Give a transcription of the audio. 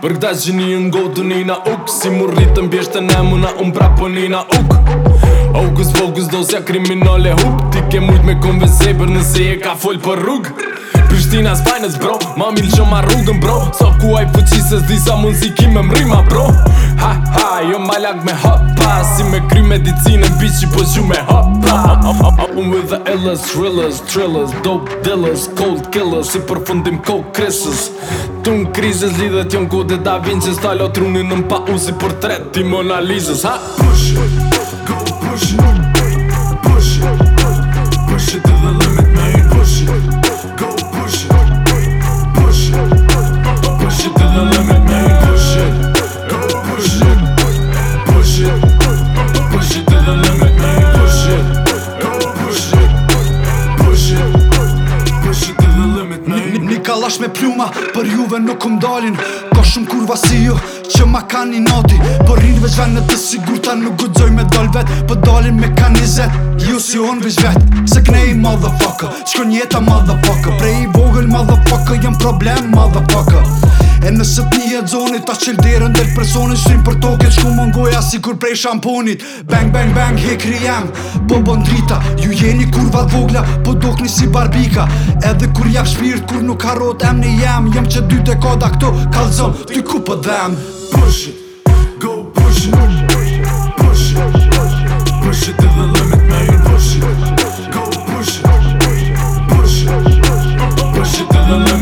Për këta gjeni në godu nina na uk Si më rritën bjeshtën e muna unë pra nina na uk Augus, vogus, dosja kriminale hup Ti ke mujt me konve sejbër nëse e ka fol për rrug Prishtina s'pajnës bro Ma milë që ma rrugën bro So ku aj fuqi se sa mund zi me mrima bro Ha ha, jo ma lag me hopa Si me kry medicinë në bici po zhju me hopa Un with the illest, thrillers, thrillers Dope dealers, cold killers Si për fundim kohë krisës Tu në krizës lidhët jon kode da vinqës Ta lotë në pa usi për tret Ti ha Push, push bash me pluma Për juve nuk um dalin Ka shumë kurva si ju Që ma ka një noti Por rinë veç venë të sigur ta nuk gudzoj me dal vet Për po dalin me ka një zet Ju si on veç vet Se knej motherfucker Shko njeta motherfucker Prej i vogël motherfucker Jëm problem motherfucker E nëse ti e zonit Ta qëll dirën dhe personit Shrim për toke që më ngoja Si kur prej shamponit Bang, bang, bang, hekri jam bon drita Ju jeni kur vat vogla Po dokni si barbika Edhe kur jaf shpirt Kur nuk harot em në jam Jem që dy të koda këto Kalzon ty ku për po dhem Push it Go push it Push it to the limit, man, push it Go push it Push it Push it to the limit